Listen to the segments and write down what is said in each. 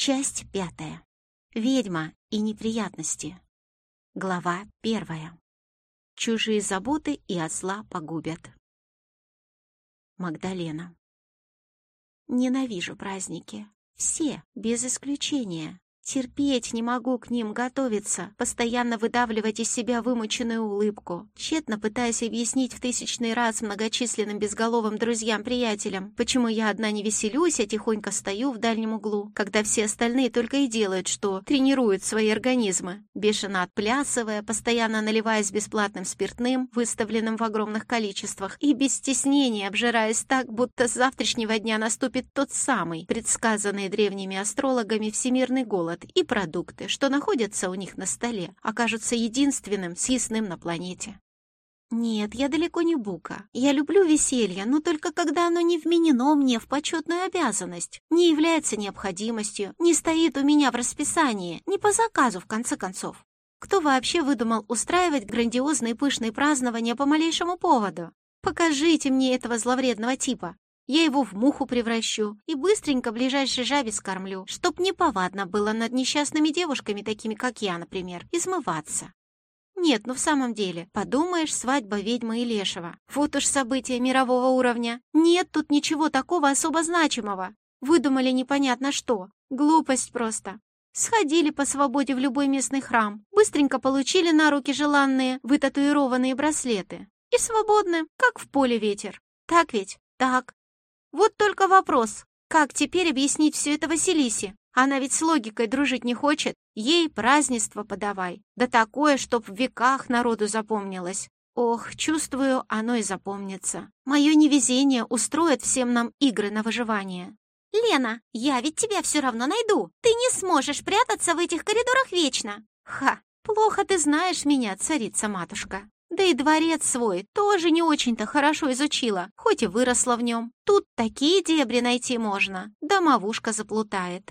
Часть пятая. Ведьма и неприятности. Глава первая. Чужие заботы и осла погубят. Магдалена. Ненавижу праздники. Все, без исключения. Терпеть не могу к ним готовиться, постоянно выдавливать из себя вымученную улыбку, тщетно пытаясь объяснить в тысячный раз многочисленным безголовым друзьям-приятелям, почему я одна не веселюсь, а тихонько стою в дальнем углу, когда все остальные только и делают, что тренируют свои организмы, бешено отплясывая, постоянно наливаясь бесплатным спиртным, выставленным в огромных количествах, и без стеснения обжираясь так, будто с завтрашнего дня наступит тот самый, предсказанный древними астрологами всемирный голод, голод и продукты, что находятся у них на столе, окажутся единственным съестным на планете. Нет, я далеко не бука. Я люблю веселье, но только когда оно не вменено мне в почетную обязанность, не является необходимостью, не стоит у меня в расписании, не по заказу, в конце концов. Кто вообще выдумал устраивать грандиозные пышные празднования по малейшему поводу? Покажите мне этого зловредного типа. Я его в муху превращу и быстренько ближайший жабе скормлю, чтоб неповадно было над несчастными девушками, такими как я, например, измываться. Нет, ну в самом деле, подумаешь, свадьба ведьмы и лешего. Вот уж событие мирового уровня. Нет тут ничего такого особо значимого. Выдумали непонятно что. Глупость просто. Сходили по свободе в любой местный храм, быстренько получили на руки желанные, вытатуированные браслеты. И свободны, как в поле ветер. Так ведь? Так. Вот только вопрос, как теперь объяснить все это Василисе? Она ведь с логикой дружить не хочет. Ей празднество подавай. Да такое, чтоб в веках народу запомнилось. Ох, чувствую, оно и запомнится. Мое невезение устроит всем нам игры на выживание. «Лена, я ведь тебя все равно найду. Ты не сможешь прятаться в этих коридорах вечно». «Ха, плохо ты знаешь меня, царица-матушка». Да и дворец свой тоже не очень-то хорошо изучила, хоть и выросла в нем. Тут такие дебри найти можно, домовушка заплутает.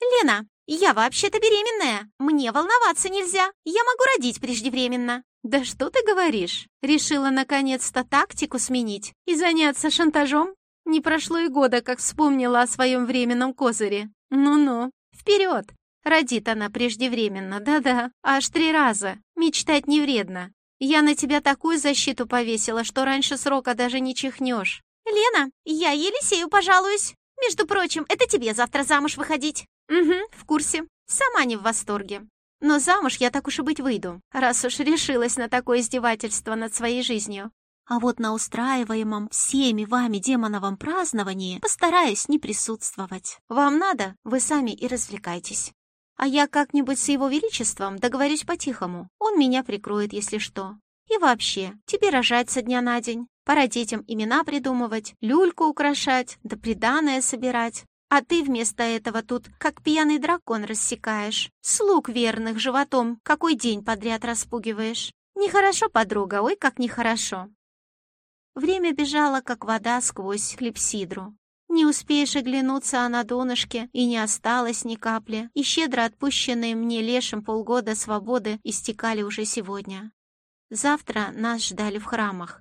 «Лена, я вообще-то беременная. Мне волноваться нельзя. Я могу родить преждевременно». «Да что ты говоришь? Решила наконец-то тактику сменить и заняться шантажом? Не прошло и года, как вспомнила о своем временном козыре. Ну-ну, вперед!» Родит она преждевременно, да-да, аж три раза. Мечтать не вредно. Я на тебя такую защиту повесила, что раньше срока даже не чихнешь. Лена, я Елисею пожалуюсь. Между прочим, это тебе завтра замуж выходить. Угу, в курсе. Сама не в восторге. Но замуж я так уж и быть выйду, раз уж решилась на такое издевательство над своей жизнью. А вот на устраиваемом всеми вами демоновом праздновании постараюсь не присутствовать. Вам надо, вы сами и развлекайтесь. А я как-нибудь с его величеством договорюсь по-тихому. Он меня прикроет, если что. И вообще, тебе рожать со дня на день. Пора детям имена придумывать, люльку украшать, да приданое собирать. А ты вместо этого тут, как пьяный дракон, рассекаешь. Слуг верных животом какой день подряд распугиваешь. Нехорошо, подруга, ой, как нехорошо. Время бежало, как вода сквозь клипсидру. Не успеешь оглянуться, а на донышке и не осталось ни капли, и щедро отпущенные мне лешим полгода свободы истекали уже сегодня. Завтра нас ждали в храмах.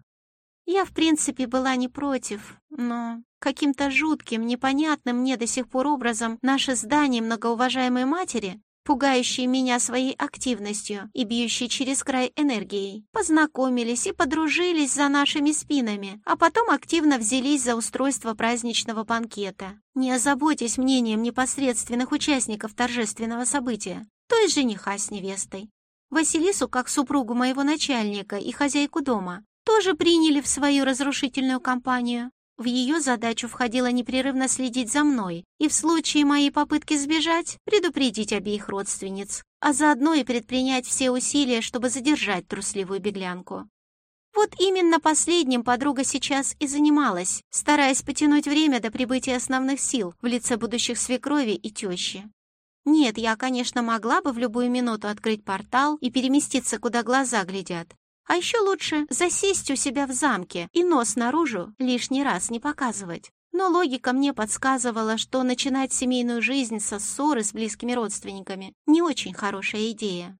Я, в принципе, была не против, но каким-то жутким, непонятным мне до сих пор образом наше здание многоуважаемой матери пугающие меня своей активностью и бьющие через край энергией, познакомились и подружились за нашими спинами, а потом активно взялись за устройство праздничного банкета. Не озаботьтесь мнением непосредственных участников торжественного события, то есть жениха с невестой. Василису, как супругу моего начальника и хозяйку дома, тоже приняли в свою разрушительную компанию. В ее задачу входило непрерывно следить за мной и в случае моей попытки сбежать предупредить обеих родственниц, а заодно и предпринять все усилия, чтобы задержать трусливую беглянку. Вот именно последним подруга сейчас и занималась, стараясь потянуть время до прибытия основных сил в лице будущих свекрови и тещи. Нет, я, конечно, могла бы в любую минуту открыть портал и переместиться, куда глаза глядят, а еще лучше засесть у себя в замке и нос наружу лишний раз не показывать. Но логика мне подсказывала, что начинать семейную жизнь со ссоры с близкими родственниками не очень хорошая идея.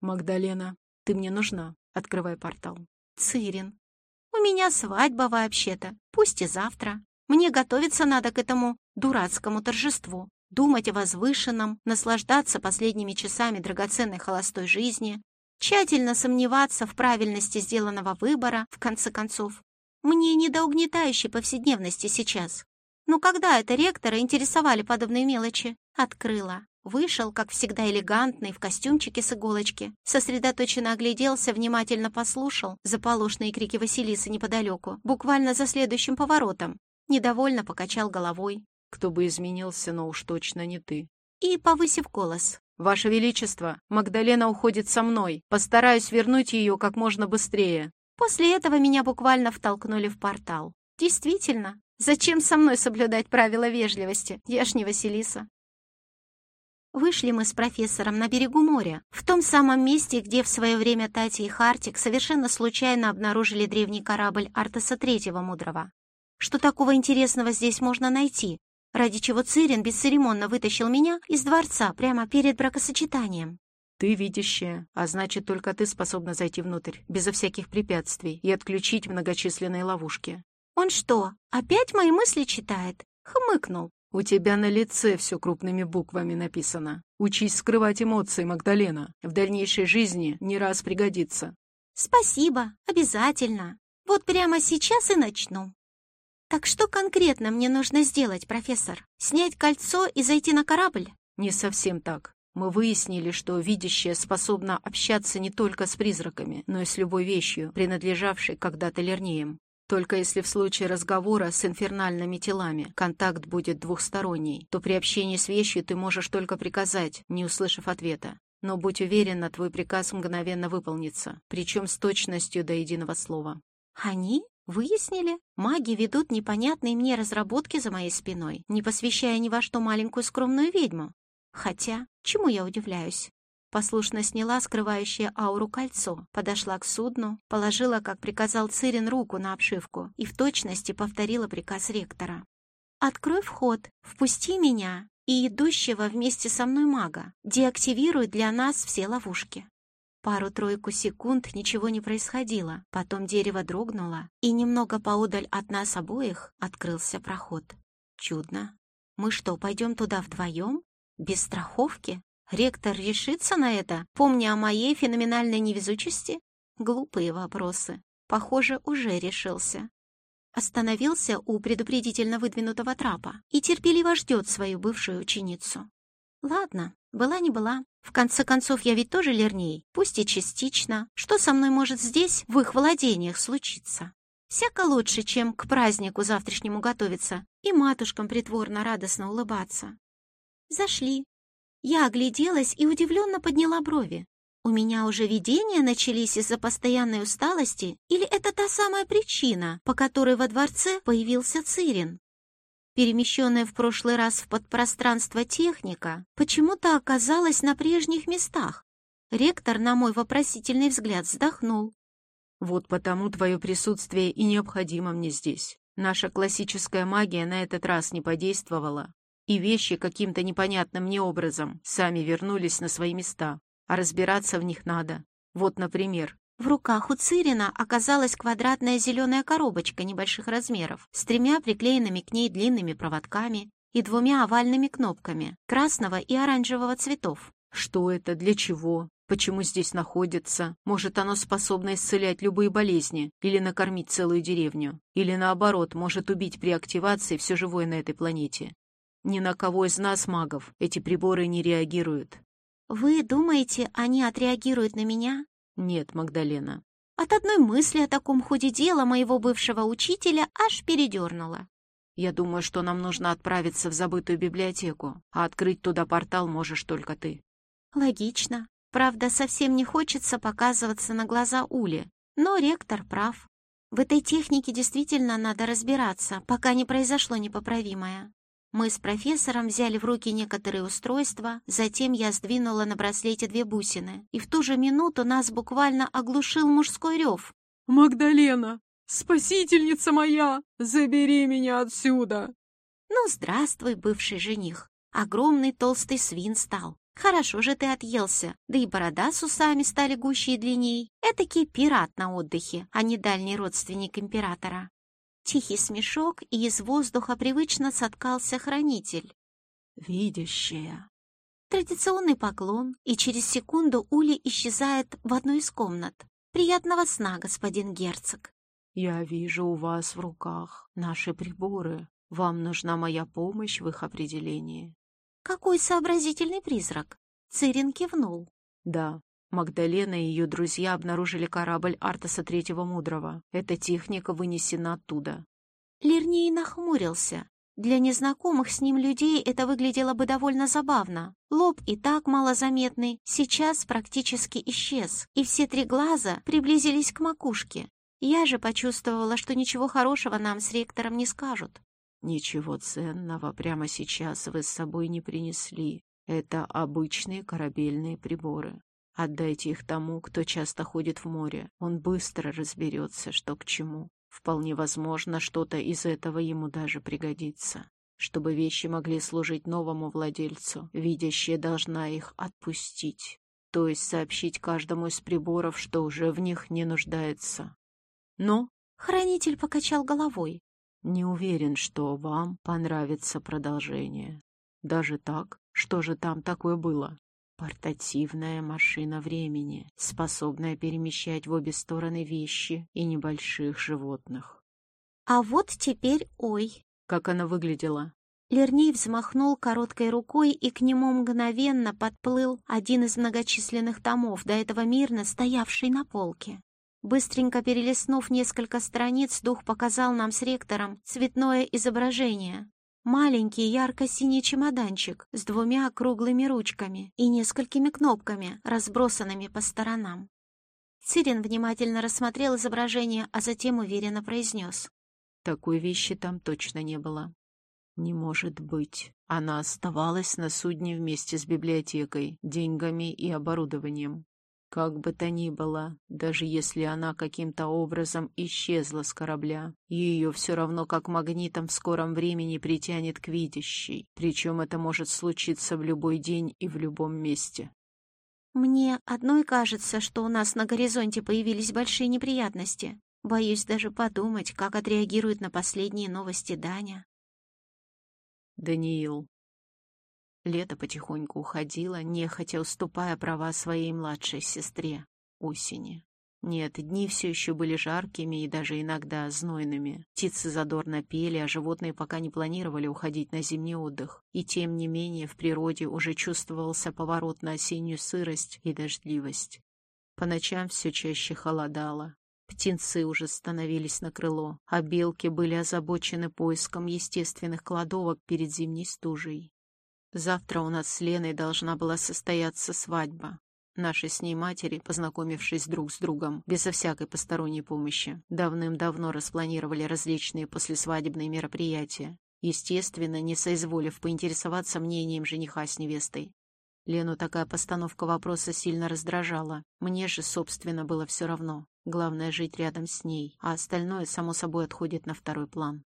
«Магдалена, ты мне нужна. Открывай портал». «Цирин, у меня свадьба вообще-то, пусть и завтра. Мне готовиться надо к этому дурацкому торжеству. думать о возвышенном, наслаждаться последними часами драгоценной холостой жизни, тщательно сомневаться в правильности сделанного выбора, в конце концов. Мне не до угнетающей повседневности сейчас. Но когда это ректора интересовали подобные мелочи? Открыла. Вышел, как всегда, элегантный, в костюмчике с иголочки. Сосредоточенно огляделся, внимательно послушал заполошные крики Василисы неподалеку, буквально за следующим поворотом. Недовольно покачал головой. «Кто бы изменился, но уж точно не ты». И, повысив голос, «Ваше Величество, Магдалена уходит со мной. Постараюсь вернуть ее как можно быстрее». После этого меня буквально втолкнули в портал. Действительно, зачем со мной соблюдать правила вежливости? Я ж не Василиса. Вышли мы с профессором на берегу моря, в том самом месте, где в свое время Тати и Хартик совершенно случайно обнаружили древний корабль Артаса Третьего Мудрого. Что такого интересного здесь можно найти, ради чего Цирин бесцеремонно вытащил меня из дворца прямо перед бракосочетанием? Ты видящая, а значит, только ты способна зайти внутрь, безо всяких препятствий, и отключить многочисленные ловушки. Он что, опять мои мысли читает? Хмыкнул. У тебя на лице все крупными буквами написано. Учись скрывать эмоции, Магдалена. В дальнейшей жизни не раз пригодится. Спасибо, обязательно. Вот прямо сейчас и начну. Так что конкретно мне нужно сделать, профессор? Снять кольцо и зайти на корабль? Не совсем так. Мы выяснили, что видящее способна общаться не только с призраками, но и с любой вещью, принадлежавшей когда-то Лернеям. Только если в случае разговора с инфернальными телами контакт будет двухсторонний, то при общении с вещью ты можешь только приказать, не услышав ответа. Но будь уверена, твой приказ мгновенно выполнится, причем с точностью до единого слова. Они? Выяснили? Маги ведут непонятные мне разработки за моей спиной, не посвящая ни во что маленькую скромную ведьму. Хотя, чему я удивляюсь? Послушно сняла скрывающее ауру кольцо, подошла к судну, положила, как приказал Цирин, руку на обшивку и в точности повторила приказ ректора. «Открой вход, впусти меня и идущего вместе со мной мага, деактивируй для нас все ловушки». Пару-тройку секунд ничего не происходило, потом дерево дрогнуло, и немного поодаль от нас обоих открылся проход. Чудно. Мы что, пойдем туда вдвоем? Без страховки? Ректор решится на это, помня о моей феноменальной невезучести? Глупые вопросы. Похоже, уже решился. Остановился у предупредительно выдвинутого трапа и терпеливо ждет свою бывшую ученицу. Ладно, была не была. В конце концов, я ведь тоже лерней, пусть и частично. Что со мной может здесь, в их владениях, случиться? Всяко лучше, чем к празднику завтрашнему готовиться и матушкам притворно радостно улыбаться. Зашли, я огляделась и удивленно подняла брови. У меня уже видения начались из-за постоянной усталости или это та самая причина, по которой во дворце появился Цирин? Перемещенная в прошлый раз в подпространство техника почему-то оказалась на прежних местах. Ректор на мой вопросительный взгляд вздохнул. «Вот потому твое присутствие и необходимо мне здесь. Наша классическая магия на этот раз не подействовала, и вещи каким-то непонятным мне образом сами вернулись на свои места, а разбираться в них надо. Вот, например, в руках у Цирина оказалась квадратная зеленая коробочка небольших размеров с тремя приклеенными к ней длинными проводками и двумя овальными кнопками красного и оранжевого цветов. Что это, для чего, почему здесь находится? Может, оно способно исцелять любые болезни или накормить целую деревню? Или наоборот, может убить при активации все живое на этой планете? Ни на кого из нас, магов, эти приборы не реагируют. Вы думаете, они отреагируют на меня? Нет, Магдалена. От одной мысли о таком ходе дела моего бывшего учителя аж передернуло. Я думаю, что нам нужно отправиться в забытую библиотеку, а открыть туда портал можешь только ты. Логично. Правда, совсем не хочется показываться на глаза Ули, но ректор прав. В этой технике действительно надо разбираться, пока не произошло непоправимое. Мы с профессором взяли в руки некоторые устройства, затем я сдвинула на браслете две бусины, и в ту же минуту нас буквально оглушил мужской рев. «Магдалена, спасительница моя, забери меня отсюда!» «Ну, здравствуй, бывший жених. Огромный толстый свин стал. Хорошо же ты отъелся, да и борода с усами стали гуще и длинней. Этакий пират на отдыхе, а не дальний родственник императора. Тихий смешок, и из воздуха привычно соткался хранитель. «Видящая». Традиционный поклон, и через секунду Ули исчезает в одной из комнат. «Приятного сна, господин герцог!» «Я вижу у вас в руках наши приборы. Вам нужна моя помощь в их определении». «Какой сообразительный призрак!» Цирин кивнул. «Да, Магдалена и ее друзья обнаружили корабль Артаса Третьего Мудрого. Эта техника вынесена оттуда». Лирней нахмурился. Для незнакомых с ним людей это выглядело бы довольно забавно. Лоб и так малозаметный, сейчас практически исчез, и все три глаза приблизились к макушке. Я же почувствовала, что ничего хорошего нам с ректором не скажут. «Ничего ценного прямо сейчас вы с собой не принесли. Это обычные корабельные приборы. Отдайте их тому, кто часто ходит в море. Он быстро разберется, что к чему. Вполне возможно, что-то из этого ему даже пригодится. Чтобы вещи могли служить новому владельцу, видящая должна их отпустить, то есть сообщить каждому из приборов, что уже в них не нуждается. Но хранитель покачал головой. Не уверен, что вам понравится продолжение. Даже так, что же там такое было? Портативная машина времени, способная перемещать в обе стороны вещи и небольших животных. А вот теперь ой. Как она выглядела? Лерней взмахнул короткой рукой, и к нему мгновенно подплыл один из многочисленных томов, до этого мирно стоявший на полке. Быстренько перелистнув несколько страниц, дух показал нам с ректором цветное изображение. Маленький ярко-синий чемоданчик с двумя круглыми ручками и несколькими кнопками, разбросанными по сторонам. Цирин внимательно рассмотрел изображение, а затем уверенно произнес. «Такой вещи там точно не было». «Не может быть. Она оставалась на судне вместе с библиотекой, деньгами и оборудованием. Как бы то ни было, даже если она каким-то образом исчезла с корабля, ее все равно как магнитом в скором времени притянет к видящей, причем это может случиться в любой день и в любом месте. Мне одной кажется, что у нас на горизонте появились большие неприятности. Боюсь даже подумать, как отреагирует на последние новости Даня. Даниил, Лето потихоньку уходило, нехотя уступая права своей младшей сестре, осени. Нет, дни все еще были жаркими и даже иногда знойными. Птицы задорно пели, а животные пока не планировали уходить на зимний отдых. И тем не менее в природе уже чувствовался поворот на осеннюю сырость и дождливость. По ночам все чаще холодало. Птенцы уже становились на крыло, а белки были озабочены поиском естественных кладовок перед зимней стужей. Завтра у нас с Леной должна была состояться свадьба. Наши с ней матери, познакомившись друг с другом, безо всякой посторонней помощи, давным-давно распланировали различные послесвадебные мероприятия, естественно, не соизволив поинтересоваться мнением жениха с невестой. Лену такая постановка вопроса сильно раздражала. Мне же, собственно, было все равно. Главное — жить рядом с ней, а остальное, само собой, отходит на второй план.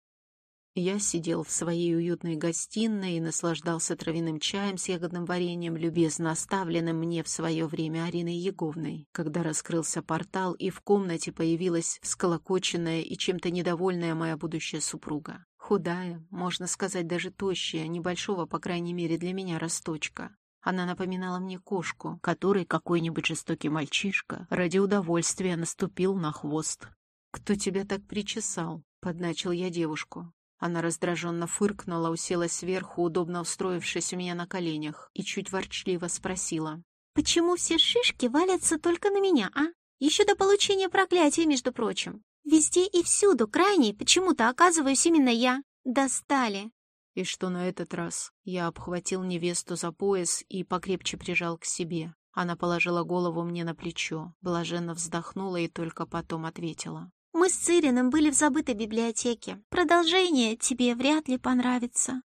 Я сидел в своей уютной гостиной и наслаждался травяным чаем с ягодным вареньем, любезно оставленным мне в свое время Ариной Еговной, когда раскрылся портал, и в комнате появилась всколокоченная и чем-то недовольная моя будущая супруга. Худая, можно сказать, даже тощая, небольшого, по крайней мере, для меня росточка. Она напоминала мне кошку, которой какой-нибудь жестокий мальчишка ради удовольствия наступил на хвост. «Кто тебя так причесал?» — подначил я девушку. Она раздраженно фыркнула, уселась сверху, удобно устроившись у меня на коленях, и чуть ворчливо спросила. «Почему все шишки валятся только на меня, а? Еще до получения проклятия, между прочим. Везде и всюду крайней почему-то оказываюсь именно я. Достали!» И что на этот раз? Я обхватил невесту за пояс и покрепче прижал к себе. Она положила голову мне на плечо, блаженно вздохнула и только потом ответила. Мы с Цириным были в забытой библиотеке. Продолжение тебе вряд ли понравится.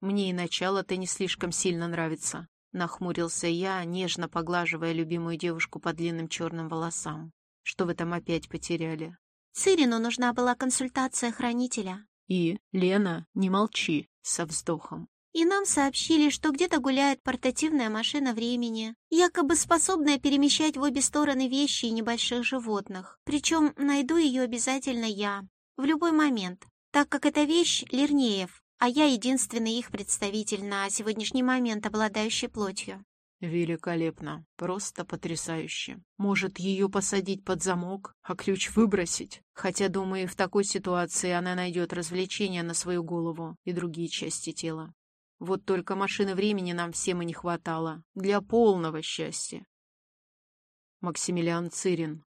Мне и начало-то не слишком сильно нравится. Нахмурился я, нежно поглаживая любимую девушку по длинным черным волосам. Что вы там опять потеряли? Цирину нужна была консультация хранителя. И, Лена, не молчи, со вздохом. И нам сообщили, что где-то гуляет портативная машина времени, якобы способная перемещать в обе стороны вещи и небольших животных. Причем найду ее обязательно я, в любой момент, так как эта вещь Лернеев, а я единственный их представитель на сегодняшний момент, обладающий плотью. Великолепно, просто потрясающе. Может, ее посадить под замок, а ключ выбросить? Хотя, думаю, в такой ситуации она найдет развлечения на свою голову и другие части тела. Вот только машины времени нам всем и не хватало. Для полного счастья. Максимилиан Цирин.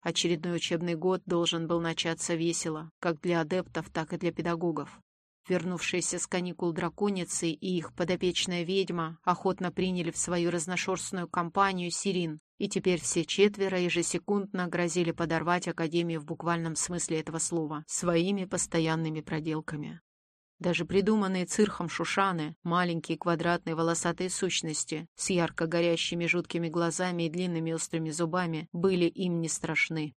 Очередной учебный год должен был начаться весело, как для адептов, так и для педагогов. Вернувшиеся с каникул драконицы и их подопечная ведьма охотно приняли в свою разношерстную компанию Сирин, и теперь все четверо ежесекундно грозили подорвать Академию в буквальном смысле этого слова своими постоянными проделками. Даже придуманные цирхом шушаны, маленькие квадратные волосатые сущности с ярко горящими жуткими глазами и длинными острыми зубами, были им не страшны.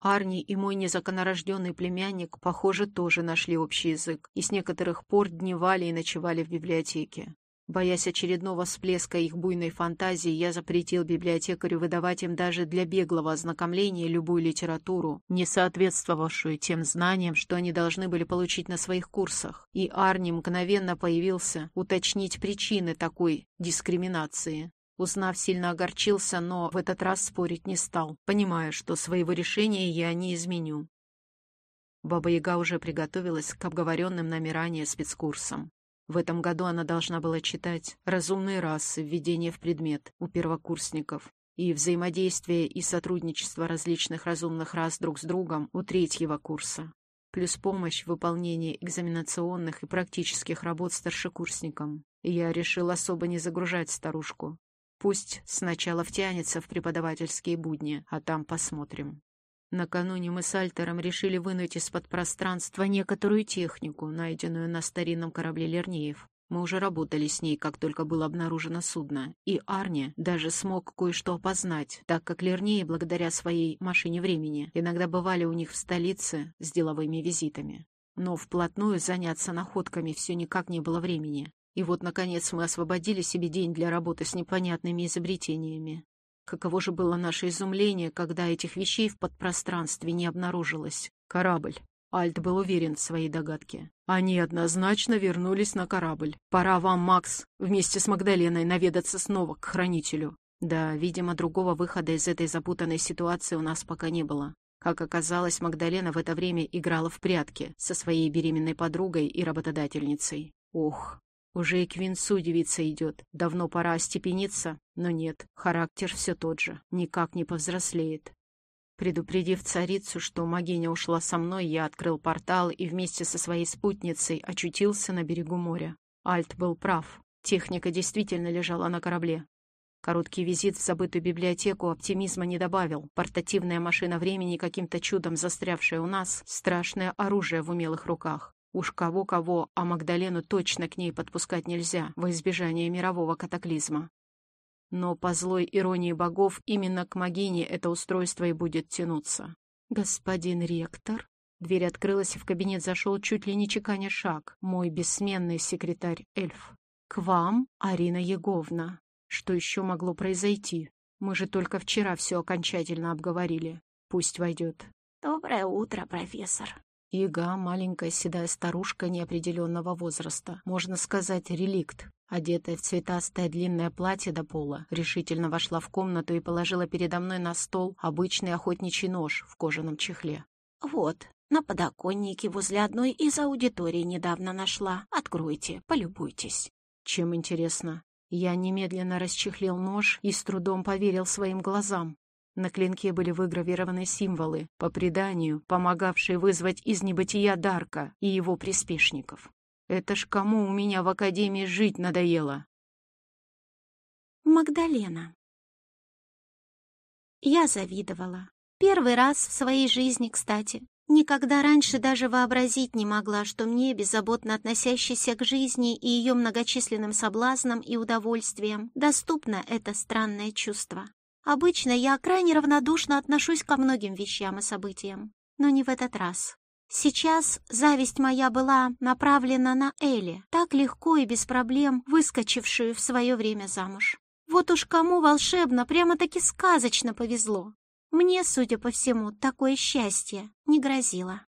Арни и мой незаконорожденный племянник, похоже, тоже нашли общий язык и с некоторых пор дневали и ночевали в библиотеке. Боясь очередного всплеска их буйной фантазии, я запретил библиотекарю выдавать им даже для беглого ознакомления любую литературу, не соответствовавшую тем знаниям, что они должны были получить на своих курсах. И Арни мгновенно появился уточнить причины такой дискриминации. Узнав, сильно огорчился, но в этот раз спорить не стал, понимая, что своего решения я не изменю. Баба-Яга уже приготовилась к обговоренным нами ранее спецкурсам. В этом году она должна была читать «Разумные расы. Введение в предмет» у первокурсников и «Взаимодействие и сотрудничество различных разумных рас друг с другом» у третьего курса, плюс помощь в выполнении экзаменационных и практических работ старшекурсникам. Я решил особо не загружать старушку. Пусть сначала втянется в преподавательские будни, а там посмотрим. Накануне мы с Альтером решили вынуть из-под пространства некоторую технику, найденную на старинном корабле Лернеев. Мы уже работали с ней, как только было обнаружено судно, и Арни даже смог кое-что опознать, так как Лернеи, благодаря своей машине времени, иногда бывали у них в столице с деловыми визитами. Но вплотную заняться находками все никак не было времени. И вот, наконец, мы освободили себе день для работы с непонятными изобретениями. Каково же было наше изумление, когда этих вещей в подпространстве не обнаружилось. Корабль. Альт был уверен в своей догадке. Они однозначно вернулись на корабль. Пора вам, Макс, вместе с Магдаленой наведаться снова к хранителю. Да, видимо, другого выхода из этой запутанной ситуации у нас пока не было. Как оказалось, Магдалена в это время играла в прятки со своей беременной подругой и работодательницей. Ох, уже и к венцу девица идет. Давно пора остепениться, но нет, характер все тот же, никак не повзрослеет. Предупредив царицу, что Магиня ушла со мной, я открыл портал и вместе со своей спутницей очутился на берегу моря. Альт был прав. Техника действительно лежала на корабле. Короткий визит в забытую библиотеку оптимизма не добавил. Портативная машина времени, каким-то чудом застрявшая у нас, страшное оружие в умелых руках. Уж кого-кого, а Магдалену точно к ней подпускать нельзя, во избежание мирового катаклизма. Но по злой иронии богов именно к Магине это устройство и будет тянуться. «Господин ректор?» Дверь открылась, и в кабинет зашел чуть ли не чеканя шаг, мой бессменный секретарь-эльф. «К вам, Арина Еговна. Что еще могло произойти? Мы же только вчера все окончательно обговорили. Пусть войдет». «Доброе утро, профессор», Ига — маленькая седая старушка неопределенного возраста, можно сказать, реликт. Одетая в цветастое длинное платье до пола, решительно вошла в комнату и положила передо мной на стол обычный охотничий нож в кожаном чехле. «Вот, на подоконнике возле одной из аудиторий недавно нашла. Откройте, полюбуйтесь». «Чем интересно?» Я немедленно расчехлил нож и с трудом поверил своим глазам. На клинке были выгравированы символы, по преданию, помогавшие вызвать из небытия Дарка и его приспешников. Это ж кому у меня в академии жить надоело? Магдалена. Я завидовала. Первый раз в своей жизни, кстати. Никогда раньше даже вообразить не могла, что мне, беззаботно относящейся к жизни и ее многочисленным соблазнам и удовольствиям, доступно это странное чувство. Обычно я крайне равнодушно отношусь ко многим вещам и событиям, но не в этот раз. Сейчас зависть моя была направлена на Элли, так легко и без проблем выскочившую в свое время замуж. Вот уж кому волшебно, прямо-таки сказочно повезло. Мне, судя по всему, такое счастье не грозило.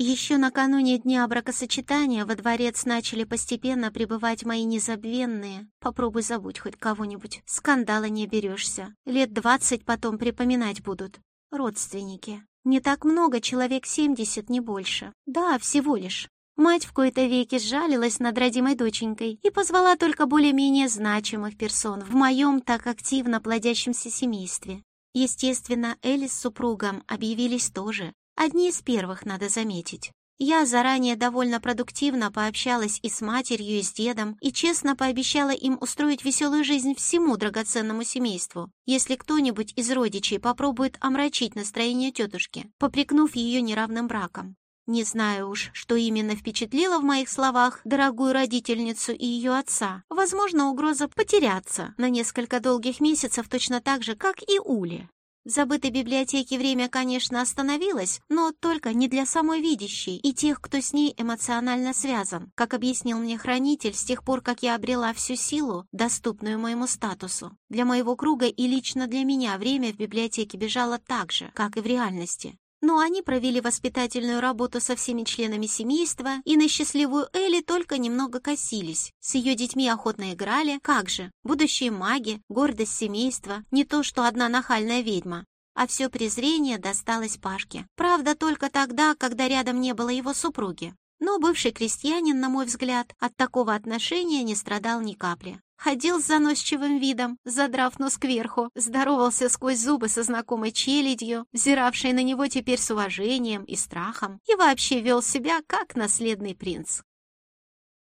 Еще накануне дня бракосочетания во дворец начали постепенно прибывать мои незабвенные. Попробуй забудь хоть кого-нибудь. Скандала не берешься. Лет двадцать потом припоминать будут. Родственники. Не так много, человек семьдесят, не больше. Да, всего лишь. Мать в кои-то веки сжалилась над родимой доченькой и позвала только более-менее значимых персон в моем так активно плодящемся семействе. Естественно, Элли с супругом объявились тоже. Одни из первых, надо заметить. Я заранее довольно продуктивно пообщалась и с матерью, и с дедом, и честно пообещала им устроить веселую жизнь всему драгоценному семейству, если кто-нибудь из родичей попробует омрачить настроение тетушки, попрекнув ее неравным браком. Не знаю уж, что именно впечатлило в моих словах дорогую родительницу и ее отца. Возможно, угроза потеряться на несколько долгих месяцев точно так же, как и Ули. В забытой библиотеке время, конечно, остановилось, но только не для самой видящей и тех, кто с ней эмоционально связан. Как объяснил мне хранитель, с тех пор, как я обрела всю силу, доступную моему статусу. Для моего круга и лично для меня время в библиотеке бежало так же, как и в реальности. Но они провели воспитательную работу со всеми членами семейства и на счастливую Элли только немного косились. С ее детьми охотно играли, как же, будущие маги, гордость семейства, не то что одна нахальная ведьма. А все презрение досталось Пашке. Правда, только тогда, когда рядом не было его супруги. Но бывший крестьянин, на мой взгляд, от такого отношения не страдал ни капли. Ходил с заносчивым видом, задрав нос кверху, здоровался сквозь зубы со знакомой челядью, взиравшей на него теперь с уважением и страхом, и вообще вел себя как наследный принц.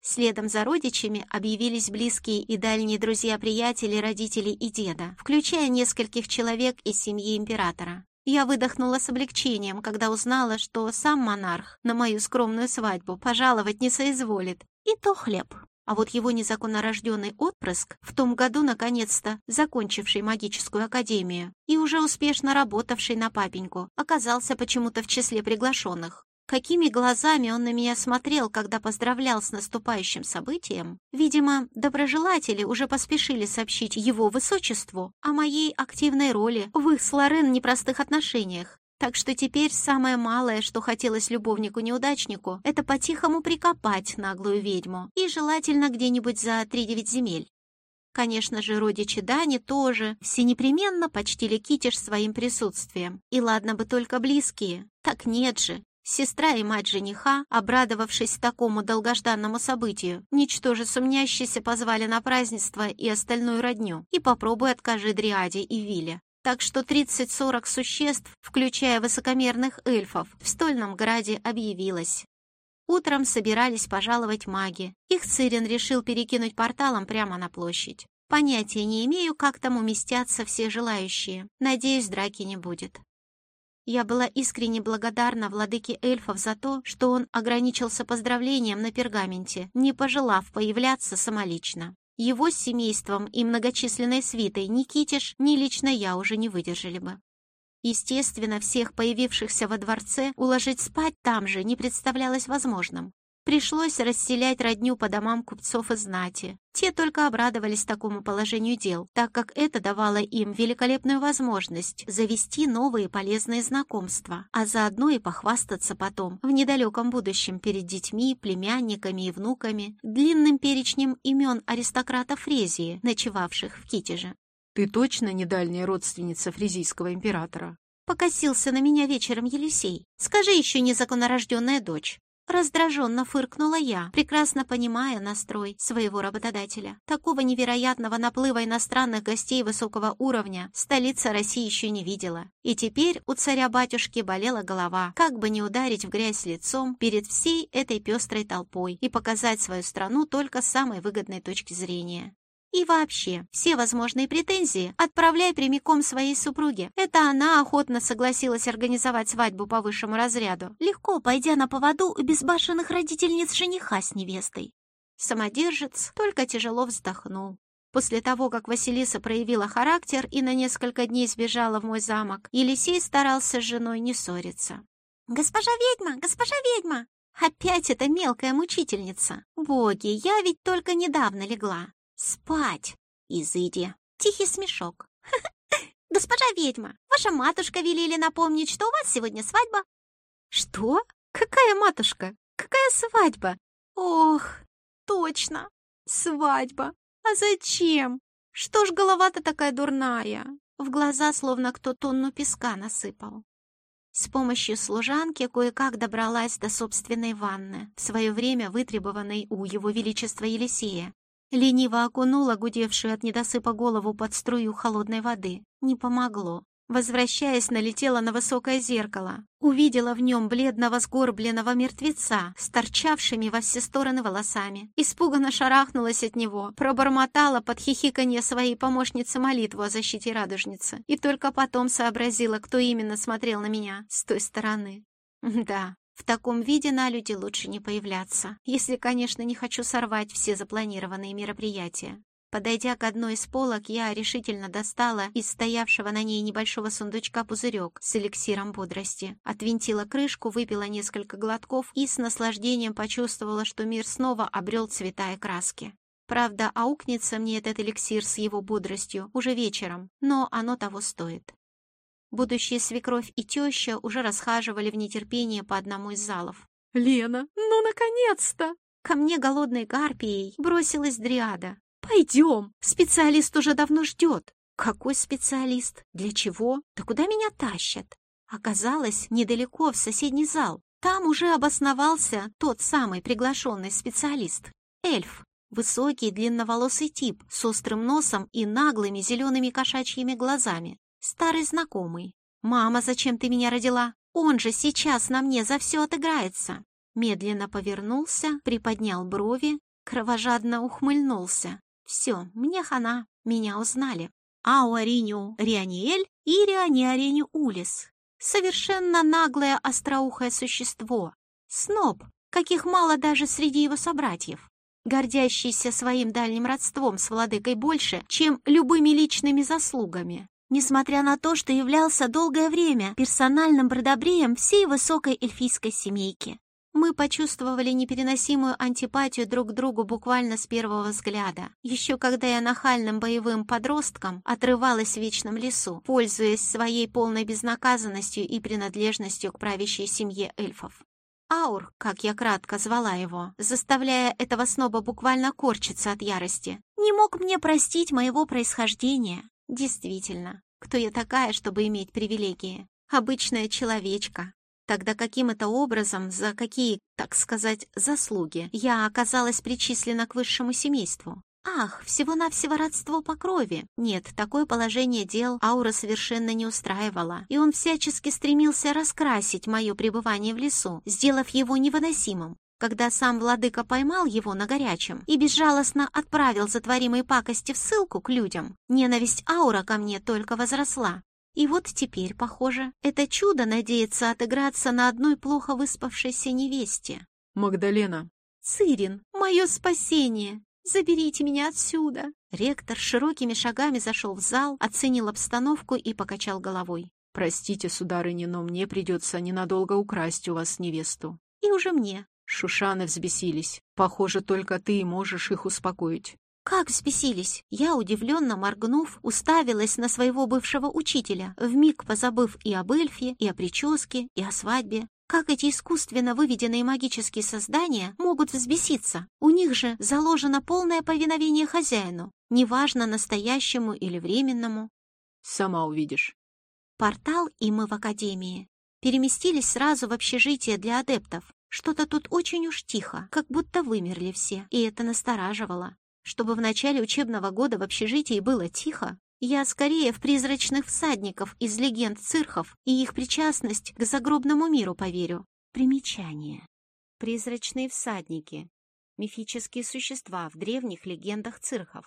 Следом за родичами объявились близкие и дальние друзья-приятели родителей и деда, включая нескольких человек из семьи императора. Я выдохнула с облегчением, когда узнала, что сам монарх на мою скромную свадьбу пожаловать не соизволит. И то хлеб. А вот его незаконно рожденный отпрыск, в том году, наконец-то, закончивший магическую академию и уже успешно работавший на папеньку, оказался почему-то в числе приглашенных. Какими глазами он на меня смотрел, когда поздравлял с наступающим событием? Видимо, доброжелатели уже поспешили сообщить его высочеству о моей активной роли в их с Лорен непростых отношениях. Так что теперь самое малое, что хотелось любовнику-неудачнику, это по-тихому прикопать наглую ведьму, и желательно где-нибудь за три-девять земель. Конечно же, родичи Дани тоже все непременно почтили Китиш своим присутствием. И ладно бы только близкие. Так нет же. Сестра и мать жениха, обрадовавшись такому долгожданному событию, ничтоже сумнящиеся позвали на празднество и остальную родню. И попробуй откажи Дриаде и Виле. Так что 30-40 существ, включая высокомерных эльфов, в Стольном Граде объявилось. Утром собирались пожаловать маги. Их Цирин решил перекинуть порталом прямо на площадь. Понятия не имею, как там уместятся все желающие. Надеюсь, драки не будет. Я была искренне благодарна владыке эльфов за то, что он ограничился поздравлением на пергаменте, не пожелав появляться самолично. Его с семейством и многочисленной свитой ни Китиш, ни лично я уже не выдержали бы. Естественно, всех появившихся во дворце уложить спать там же не представлялось возможным. Пришлось расселять родню по домам купцов и знати. Те только обрадовались такому положению дел, так как это давало им великолепную возможность завести новые полезные знакомства, а заодно и похвастаться потом, в недалеком будущем, перед детьми, племянниками и внуками, длинным перечнем имен аристократов Фрезии, ночевавших в Китеже. «Ты точно не дальняя родственница фризийского императора?» Покосился на меня вечером Елисей. «Скажи еще незаконнорожденная дочь». Раздраженно фыркнула я, прекрасно понимая настрой своего работодателя. Такого невероятного наплыва иностранных гостей высокого уровня столица России еще не видела. И теперь у царя-батюшки болела голова, как бы не ударить в грязь лицом перед всей этой пестрой толпой и показать свою страну только с самой выгодной точки зрения. И вообще, все возможные претензии отправляй прямиком своей супруге. Это она охотно согласилась организовать свадьбу по высшему разряду, легко пойдя на поводу у безбашенных родительниц жениха с невестой. Самодержец только тяжело вздохнул. После того, как Василиса проявила характер и на несколько дней сбежала в мой замок, Елисей старался с женой не ссориться. «Госпожа ведьма! Госпожа ведьма!» Опять эта мелкая мучительница. Боги, я ведь только недавно легла. «Спать! Изыди!» Тихий смешок. «Госпожа ведьма, ваша матушка велели напомнить, что у вас сегодня свадьба». «Что? Какая матушка? Какая свадьба? Ох, точно, свадьба. А зачем? Что ж голова-то такая дурная? В глаза словно кто тонну песка насыпал. С помощью служанки кое-как добралась до собственной ванны, в свое время вытребованной у его величества Елисея. Лениво окунула гудевшую от недосыпа голову под струю холодной воды. Не помогло. Возвращаясь, налетела на высокое зеркало. Увидела в нем бледного сгорбленного мертвеца с торчавшими во все стороны волосами. Испуганно шарахнулась от него, пробормотала под хихиканье своей помощницы молитву о защите радужницы. И только потом сообразила, кто именно смотрел на меня с той стороны. Да, в таком виде на люди лучше не появляться, если, конечно, не хочу сорвать все запланированные мероприятия. Подойдя к одной из полок, я решительно достала из стоявшего на ней небольшого сундучка пузырек с эликсиром бодрости. Отвинтила крышку, выпила несколько глотков и с наслаждением почувствовала, что мир снова обрел цвета и краски. Правда, аукнется мне этот эликсир с его бодростью уже вечером, но оно того стоит. Будущие свекровь и теща уже расхаживали в нетерпении по одному из залов. «Лена, ну наконец-то!» Ко мне голодной гарпией бросилась дриада. «Пойдем, специалист уже давно ждет». «Какой специалист? Для чего? Да куда меня тащат?» Оказалось, недалеко, в соседний зал. Там уже обосновался тот самый приглашенный специалист. Эльф. Высокий, длинноволосый тип с острым носом и наглыми зелеными кошачьими глазами. Старый знакомый. «Мама, зачем ты меня родила? Он же сейчас на мне за все отыграется!» Медленно повернулся, приподнял брови, кровожадно ухмыльнулся. Все, мне хана, меня узнали. Ауариню Рианиэль и Рианиариню Улис. Совершенно наглое остроухое существо. Сноб, каких мало даже среди его собратьев. Гордящийся своим дальним родством с владыкой больше, чем любыми личными заслугами. Несмотря на то, что являлся долгое время персональным бродобреем всей высокой эльфийской семейки. Мы почувствовали непереносимую антипатию друг к другу буквально с первого взгляда. Еще когда я нахальным боевым подростком отрывалась в вечном лесу, пользуясь своей полной безнаказанностью и принадлежностью к правящей семье эльфов. Аур, как я кратко звала его, заставляя этого сноба буквально корчиться от ярости, не мог мне простить моего происхождения. Действительно, кто я такая, чтобы иметь привилегии? Обычная человечка, Тогда каким это образом, за какие, так сказать, заслуги я оказалась причислена к высшему семейству? Ах, всего-навсего родство по крови. Нет, такое положение дел Аура совершенно не устраивало, и он всячески стремился раскрасить мое пребывание в лесу, сделав его невыносимым. Когда сам владыка поймал его на горячем и безжалостно отправил затворимые пакости в ссылку к людям, ненависть Аура ко мне только возросла. И вот теперь, похоже, это чудо надеется отыграться на одной плохо выспавшейся невесте. «Магдалена!» «Цирин, мое спасение! Заберите меня отсюда!» Ректор широкими шагами зашел в зал, оценил обстановку и покачал головой. «Простите, сударыня, но мне придется ненадолго украсть у вас невесту». «И уже мне». Шушаны взбесились. Похоже, только ты можешь их успокоить. Как взбесились! Я, удивленно моргнув, уставилась на своего бывшего учителя, вмиг позабыв и об эльфе, и о прическе, и о свадьбе. Как эти искусственно выведенные магические создания могут взбеситься? У них же заложено полное повиновение хозяину, неважно настоящему или временному. Сама увидишь. Портал и мы в академии. Переместились сразу в общежитие для адептов. Что-то тут очень уж тихо, как будто вымерли все, и это настораживало. Чтобы в начале учебного года в общежитии было тихо, я скорее в призрачных всадников из легенд цирхов и их причастность к загробному миру поверю. Примечание. Призрачные всадники. Мифические существа в древних легендах цирхов.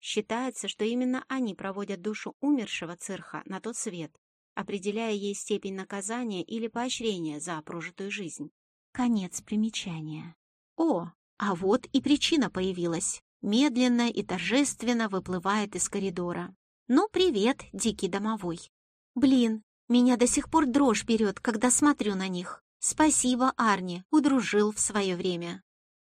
Считается, что именно они проводят душу умершего цирха на тот свет, определяя ей степень наказания или поощрения за прожитую жизнь. Конец примечания. О, а вот и причина появилась медленно и торжественно выплывает из коридора. «Ну, привет, дикий домовой!» «Блин, меня до сих пор дрожь берет, когда смотрю на них. Спасибо, Арни, удружил в свое время».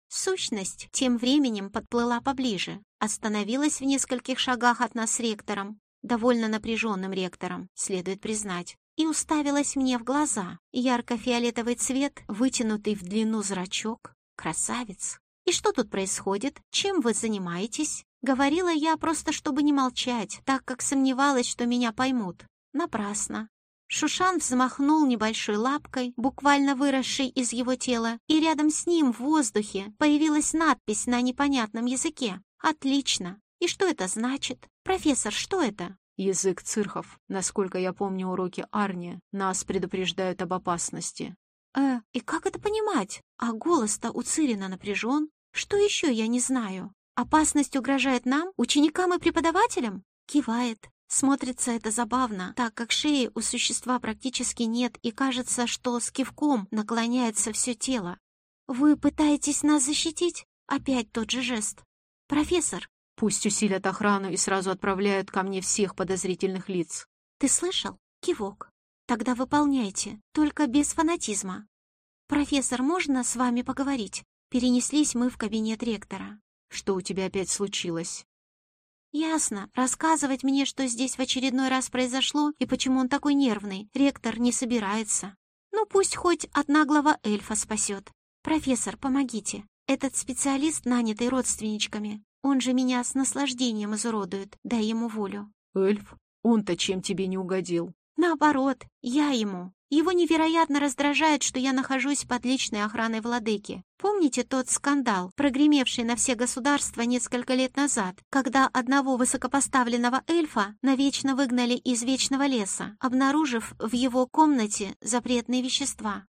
Сущность тем временем подплыла поближе, остановилась в нескольких шагах от нас с ректором, довольно напряженным ректором, следует признать. И уставилась мне в глаза. Ярко-фиолетовый цвет, вытянутый в длину зрачок. Красавец. «И что тут происходит? Чем вы занимаетесь?» Говорила я просто, чтобы не молчать, так как сомневалась, что меня поймут. Напрасно. Шушан взмахнул небольшой лапкой, буквально выросшей из его тела, и рядом с ним в воздухе появилась надпись на непонятном языке. «Отлично! И что это значит? Профессор, что это?» Язык цирхов. Насколько я помню уроки Арни, нас предупреждают об опасности. Э, и как это понимать? А голос-то у Цирина напряжен. Что еще я не знаю? Опасность угрожает нам, ученикам и преподавателям? Кивает. Смотрится это забавно, так как шеи у существа практически нет, и кажется, что с кивком наклоняется все тело. «Вы пытаетесь нас защитить?» Опять тот же жест. «Профессор, Пусть усилят охрану и сразу отправляют ко мне всех подозрительных лиц. Ты слышал? Кивок. Тогда выполняйте, только без фанатизма. Профессор, можно с вами поговорить? Перенеслись мы в кабинет ректора. Что у тебя опять случилось? Ясно. Рассказывать мне, что здесь в очередной раз произошло и почему он такой нервный, ректор не собирается. Ну, пусть хоть от наглого эльфа спасет. Профессор, помогите. Этот специалист, нанятый родственничками, он же меня с наслаждением изуродует, дай ему волю. Эльф? Он-то чем тебе не угодил? Наоборот, я ему. Его невероятно раздражает, что я нахожусь под личной охраной владыки. Помните тот скандал, прогремевший на все государства несколько лет назад, когда одного высокопоставленного эльфа навечно выгнали из Вечного леса, обнаружив в его комнате запретные вещества?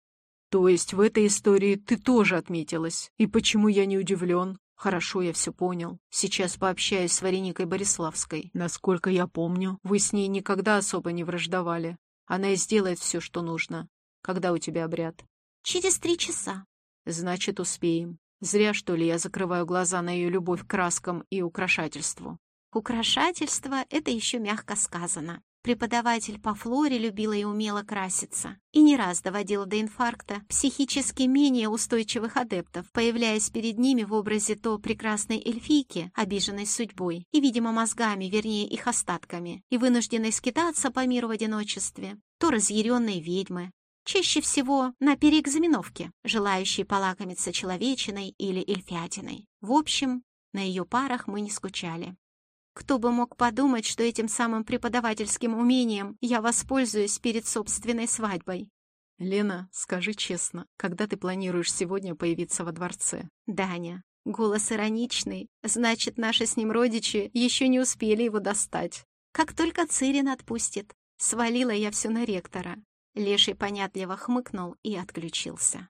То есть в этой истории ты тоже отметилась? И почему я не удивлен? «Хорошо, я все понял. Сейчас пообщаюсь с Вареникой Бориславской. Насколько я помню, вы с ней никогда особо не враждовали. Она и сделает все, что нужно. Когда у тебя обряд?» «Через три часа». «Значит, успеем. Зря, что ли, я закрываю глаза на ее любовь к краскам и украшательству». «Украшательство — это еще мягко сказано. Преподаватель по флоре любила и умела краситься. И не раз доводила до инфаркта психически менее устойчивых адептов, появляясь перед ними в образе то прекрасной эльфийки, обиженной судьбой, и, видимо, мозгами, вернее, их остатками, и вынужденной скитаться по миру в одиночестве, то разъяренной ведьмы, чаще всего на переэкзаменовке, желающей полакомиться человечиной или эльфятиной. В общем, на ее парах мы не скучали. Кто бы мог подумать, что этим самым преподавательским умением я воспользуюсь перед собственной свадьбой? Лена, скажи честно, когда ты планируешь сегодня появиться во дворце? Даня. Голос ироничный, значит, наши с ним родичи еще не успели его достать. Как только Цирин отпустит. Свалила я все на ректора. Леший понятливо хмыкнул и отключился.